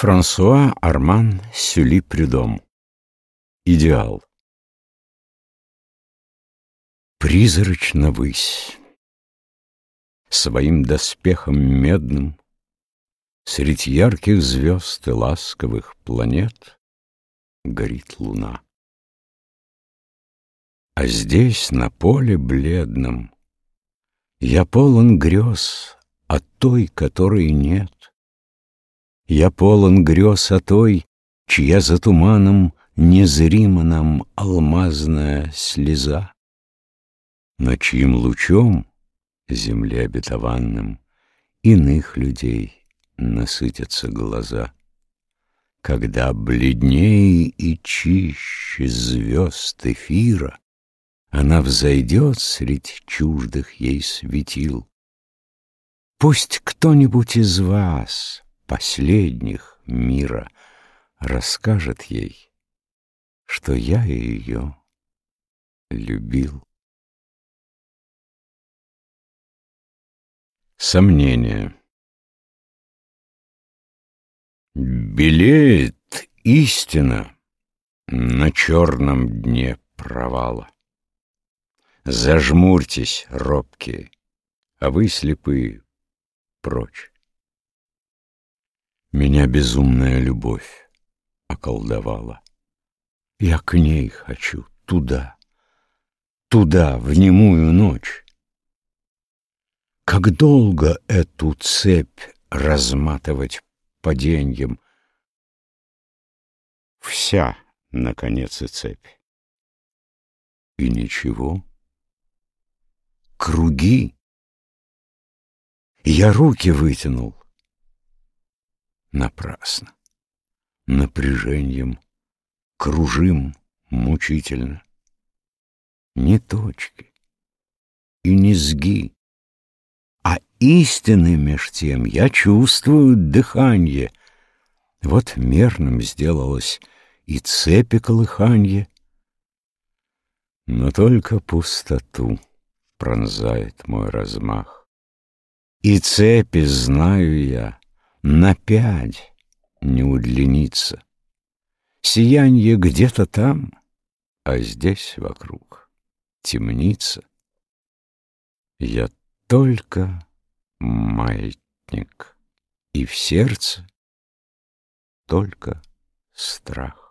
Франсуа Арман Сюли Прюдом Идеал Призрачно высь Своим доспехом медным Средь ярких звезд и ласковых планет Горит луна. А здесь, на поле бледном, Я полон грез о той, которой нет. Я полон грез о той, чья за туманом Незрима нам алмазная слеза, Но чьим лучом, земле обетованным, Иных людей насытятся глаза. Когда бледнее и чище звезд эфира Она взойдет средь чуждых ей светил. Пусть кто-нибудь из вас последних мира расскажет ей, что я ее любил. Сомнение Белеет истина на черном дне провала. Зажмурьтесь, робкие, а вы слепые прочь. Меня безумная любовь околдовала. Я к ней хочу, туда, туда, в немую ночь. Как долго эту цепь разматывать паденьем? Вся, наконец, и цепь. И ничего. Круги. Я руки вытянул. Напрасно. Напряжением кружим мучительно. Ни точки и ни сги, а истины меж тем я чувствую дыханье. Вот мерным сделалось и цепи колыханье, но только пустоту пронзает мой размах. И цепи знаю я, на пять не удлинится. Сиянье где-то там, а здесь вокруг темница. Я только маятник, и в сердце только страх.